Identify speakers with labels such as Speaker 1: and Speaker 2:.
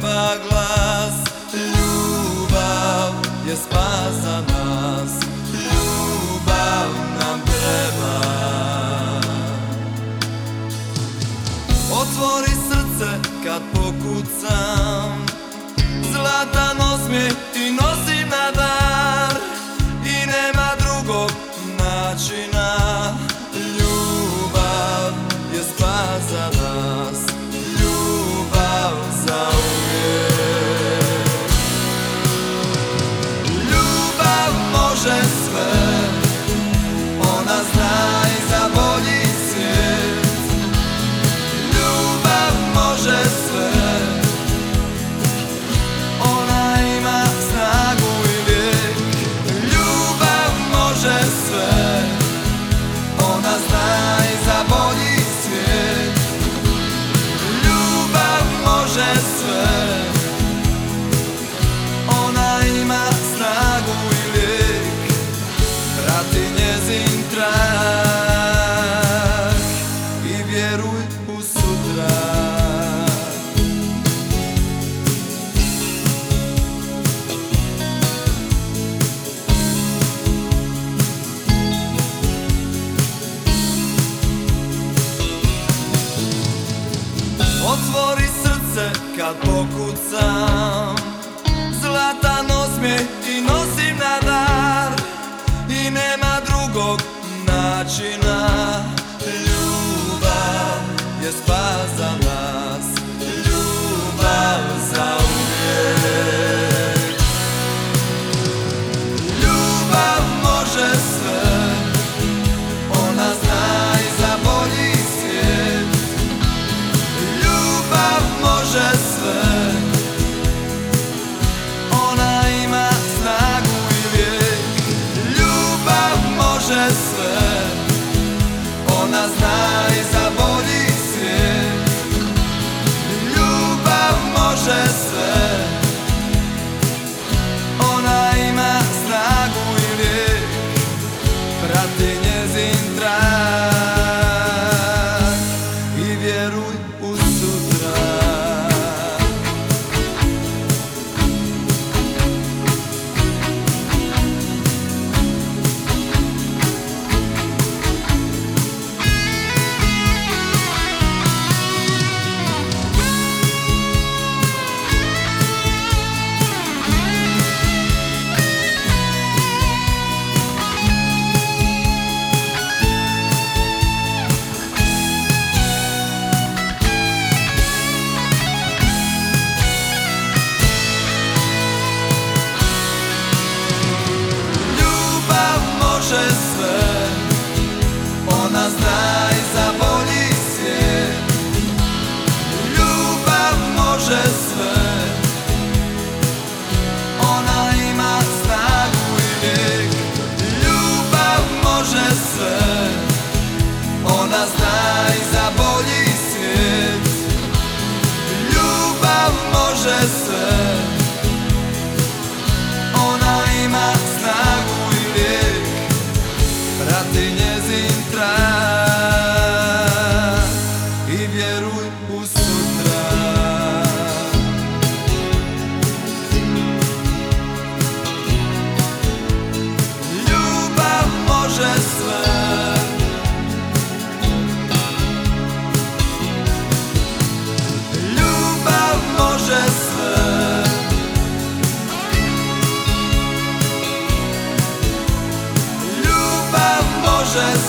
Speaker 1: treba glas. Ljubav je spas za nas. Ljubav nam treba. Otvori srce kad pokucam. Zlatan osmijeh kad pokucam. Zlatan osmijeh ti nosim na dar. I nema drugog načina. Ljubav je spas za nas. Ljubav za može sve. Ona zna i za bolji svijet. Ljubav može sve prati njezin trag. I vjeruj u svoj przez